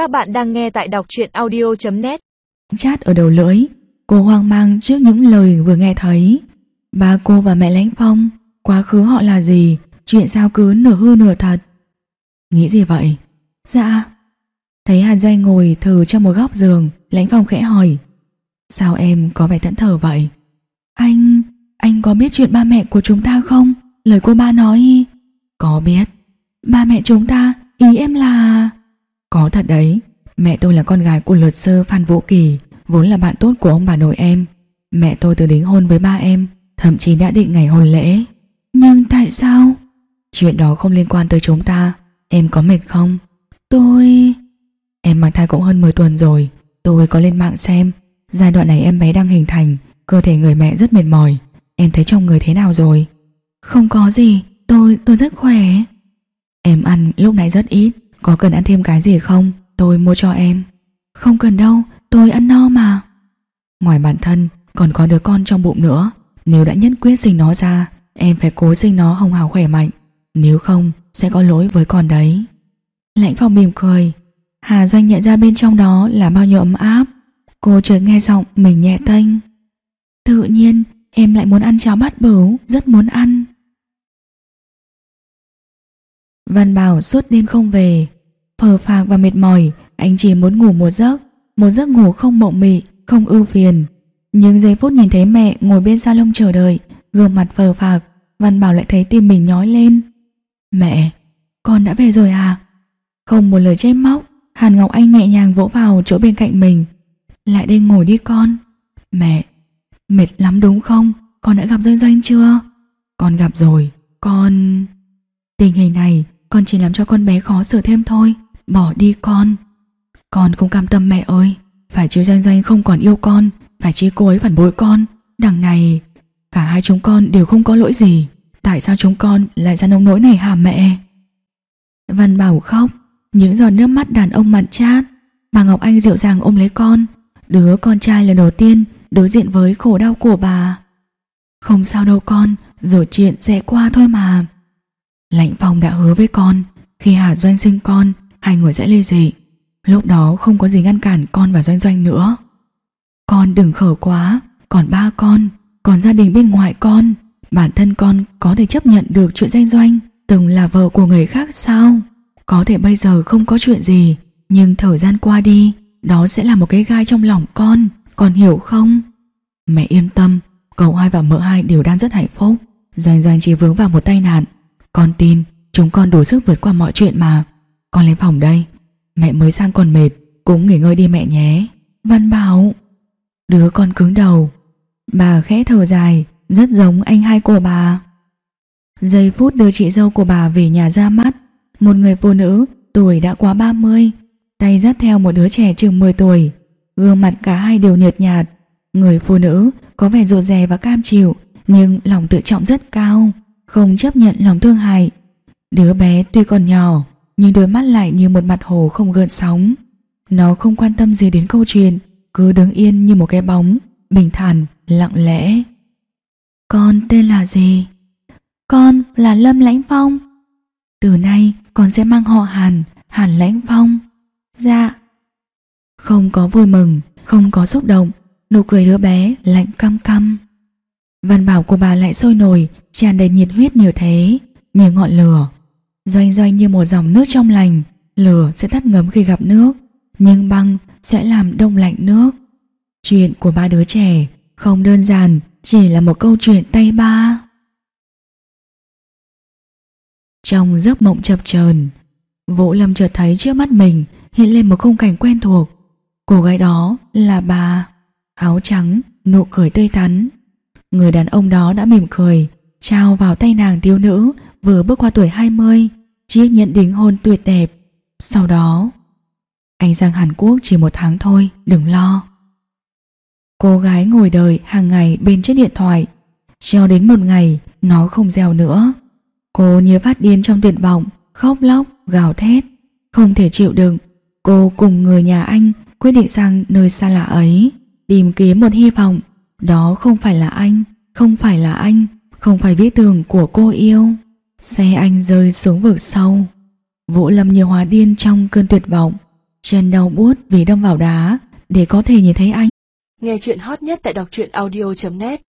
Các bạn đang nghe tại đọc truyện audio.net Chát ở đầu lưỡi Cô hoang mang trước những lời vừa nghe thấy. Ba cô và mẹ Lãnh Phong Quá khứ họ là gì? Chuyện sao cứ nửa hư nửa thật? Nghĩ gì vậy? Dạ. Thấy Hàn Doanh ngồi thử trong một góc giường Lãnh Phong khẽ hỏi. Sao em có vẻ thẫn thờ vậy? Anh Anh có biết chuyện ba mẹ của chúng ta không? Lời cô ba nói. Có biết. Ba mẹ chúng ta Ý em là thật đấy. Mẹ tôi là con gái của luật sư Phan Vũ Kỳ Vốn là bạn tốt của ông bà nội em. Mẹ tôi từ đính hôn với ba em Thậm chí đã định ngày hôn lễ. Nhưng tại sao? Chuyện đó không liên quan tới chúng ta. Em có mệt không? Tôi Em mang thai cũng hơn 10 tuần rồi. Tôi có lên mạng xem. Giai đoạn này em bé đang hình thành. Cơ thể người mẹ rất mệt mỏi. Em thấy trong người thế nào rồi? Không có gì. Tôi tôi rất khỏe. Em ăn lúc nãy rất ít. Có cần ăn thêm cái gì không Tôi mua cho em. Không cần đâu, Tôi ăn no mà. Ngoài bản thân, còn có đứa con trong bụng nữa. Nếu đã nhất quyết sinh nó ra, Em phải cố sinh nó hồng hào khỏe mạnh. Nếu không, sẽ có lỗi với con đấy. Lãnh phòng mỉm cười. Hà Doanh nhận ra bên trong đó là bao nhiêu ấm áp. Cô chợt nghe giọng mình nhẹ tênh. Tự nhiên, em lại muốn ăn cháo bát bửu, Rất muốn ăn. Văn Bảo suốt đêm không về. Phờ phạc và mệt mỏi Anh chỉ muốn ngủ một giấc. Một giấc ngủ không mộng mị Không ưu phiền. Nhưng giây phút nhìn thấy mẹ ngồi bên salon chờ đợi Gương mặt phờ phạc Văn Bảo lại thấy tim mình nhói lên. Mẹ, con đã về rồi à? Không một lời trách móc Hàn Ngọc Anh nhẹ nhàng vỗ vào chỗ bên cạnh mình. Lại đây ngồi đi con. Mẹ, mệt lắm đúng không? Con đã gặp Doanh Doanh chưa? Con gặp rồi, con... Tình hình này con chỉ làm cho con bé khó xử thêm thôi. Bỏ đi con. Con không cam tâm mẹ ơi. Phải chịu Doanh Doanh không còn yêu con. Phải chứ cô ấy phản bội con. Đằng này, Cả hai chúng con đều không có lỗi gì. Tại sao chúng con lại ra nông nỗi này hả mẹ? Văn Bảo khóc. Những giọt nước mắt đàn ông mặn chát. Bà Ngọc Anh dịu dàng ôm lấy con. Đứa con trai lần đầu tiên Đối diện với khổ đau của bà. Không sao đâu con Rồi chuyện sẽ qua thôi mà. Lạnh Phong đã hứa với con, Khi Hà Doanh sinh con Hai người sẽ ly dị Lúc đó không có gì ngăn cản con và Doanh Doanh nữa. Con đừng khở quá, Còn ba con, Còn gia đình bên ngoài con, Bản thân con có thể chấp nhận được chuyện Doanh Doanh Từng là vợ của người khác sao? Có thể bây giờ không có chuyện gì, Nhưng thời gian qua đi, Đó sẽ là một cái gai trong lòng con Con hiểu không? Mẹ yên tâm, Cậu hai và mợ hai đều đang rất hạnh phúc. Doanh Doanh chỉ vướng vào một tai nạn. Con tin, chúng con đủ sức vượt qua mọi chuyện mà. Con lên phòng đây. Mẹ mới sang còn mệt Cũng nghỉ ngơi đi mẹ nhé. Văn Bảo Đứa con cứng đầu. Bà khẽ thở dài Rất giống anh hai của bà. Giây phút đưa chị dâu của bà về nhà ra mắt Một người phụ nữ Tuổi đã quá 30 Tay dắt theo một đứa trẻ chừng 10 tuổi Gương mặt cả hai đều nhợt nhạt. Người phụ nữ có vẻ rụt rè và cam chịu Nhưng lòng tự trọng rất cao không chấp nhận lòng thương hại. Đứa bé tuy còn nhỏ, nhưng đôi mắt lại như một mặt hồ không gợn sóng. Nó không quan tâm gì đến câu chuyện, cứ đứng yên như một cái bóng, bình thản, lặng lẽ. Con tên là gì? Con là Lâm Lãnh Phong. Từ nay con sẽ mang họ Hàn, Hàn Lãnh Phong. Dạ. Không có vui mừng, không có xúc động, nụ cười đứa bé lạnh căm căm. Văn bảo của bà lại sôi nổi, tràn đầy nhiệt huyết như thế, như ngọn lửa. Doanh doanh như một dòng nước trong lành, lửa sẽ tắt ngấm khi gặp nước, nhưng băng sẽ làm đông lạnh nước. Chuyện của ba đứa trẻ không đơn giản, chỉ là một câu chuyện tay ba. Trong giấc mộng chập chờn, Vũ Lâm chợt thấy trước mắt mình hiện lên một khung cảnh quen thuộc. Cô gái đó là bà, áo trắng, nụ cười tươi tắn, Người đàn ông đó đã mỉm cười, trao vào tay nàng thiếu nữ vừa bước qua tuổi 20, chiếc nhận đính hôn tuyệt đẹp. Sau đó, anh sang Hàn Quốc chỉ một tháng thôi, đừng lo. Cô gái ngồi đợi hàng ngày bên chiếc điện thoại, cho đến một ngày nó không reo nữa. Cô như phát điên trong tuyệt vọng, khóc lóc, gào thét, không thể chịu đựng. Cô cùng người nhà anh quyết định sang nơi xa lạ ấy, tìm kiếm một hy vọng đó không phải là anh, không phải là anh, không phải viết tường của cô yêu. Xe anh rơi xuống vực sâu. Vũ Lâm như hóa điên trong cơn tuyệt vọng. chân đau buốt vì đâm vào đá, để có thể nhìn thấy anh. Nghe chuyện hot nhất tại đọc truyện audio.net